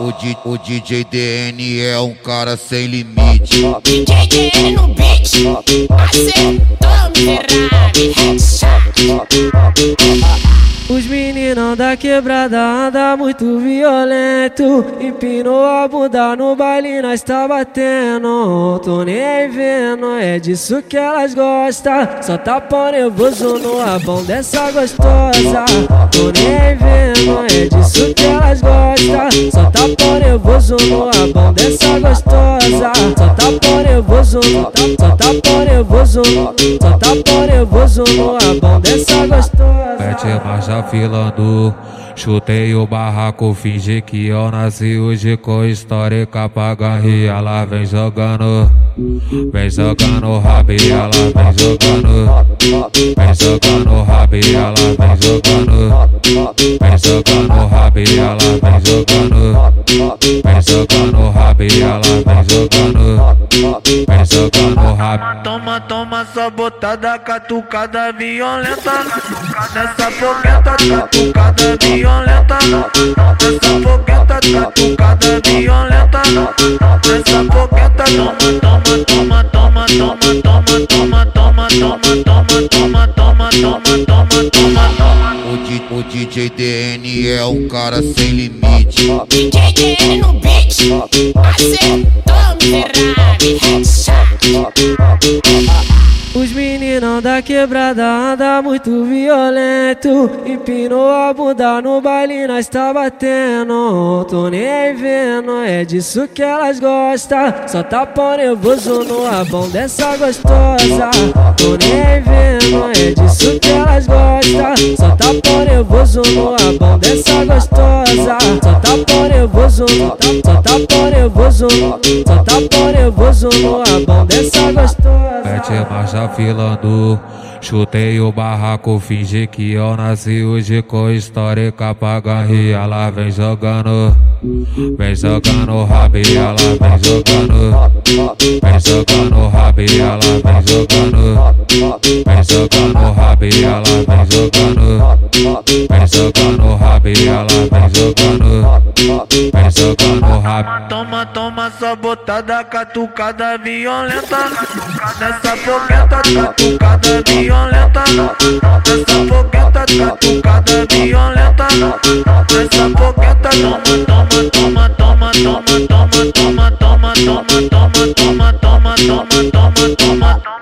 O, D, o DJ DN é um cara sem limite. DJ DN no beat, acertou miserável, Os meninão da quebrada anda muito violento. Empinou a bunda no baile, nós tá batendo. Tô nem vendo, é disso que elas gostam. Só tá pau nervoso no abão dessa gostosa. Tô nem vendo, é disso que elas gostam. Só tá pau nervoso no abão dessa gostosa. Só tá pau nervoso, só tá, pau nervoso Só tá pau nervoso no abão dessa gostosa Mete marcha filando Chutei o barraco, fingi que eu nasci. Hoje com histórica pra e ela vem jogando. Vem jogando rabo e ela vem jogando. Vem jogando rabo e ela vem jogando. Vem jogando rabo e ela vem jogando. Vem jogando rabo e ela vem jogando Vem jogando rabo Toma, toma só botada, catucada violenta Nessa fogueta, catucada violenta Nessa fogueta, catucada violenta Nessa fogueta, toma, toma, toma, toma, toma, toma, toma, toma, toma, toma, toma, toma, toma, toma, toma. O, D, o DJ DN é um cara sem limite. DJ DN no beat, Ferrari, Ferrari, Ferrari. Os meninão da quebrada anda muito violento. Empinou a bunda no baile, nós tá batendo. Tô nem vendo, é disso que elas gostam. Só tá pau nervoso no abão dessa gostosa. Tô nem vendo, é disso que elas gostam. Só tá pau nervoso no abão dessa gostosa. Só tá pau nervoso, só tá, pau nervoso. Só tá pau nervoso no abão dessa gostosa Mete marcha filando Chutei o barraco, fingi que eu nasci. Hoje com histórica pra e ela vem jogando. Vem jogando rabo ela vem jogando. Vem jogando rabo ela vem jogando. Vem jogando rabo ela vem jogando. Vem jogando rabo ela vem jogando Toma, toma só botada, catucada violenta Nessa fogueta, catucada violenta Nessa fogueta, catucada violenta Nessa fogueta, toma, toma, toma, toma, toma, toma, toma, toma, toma, toma, toma,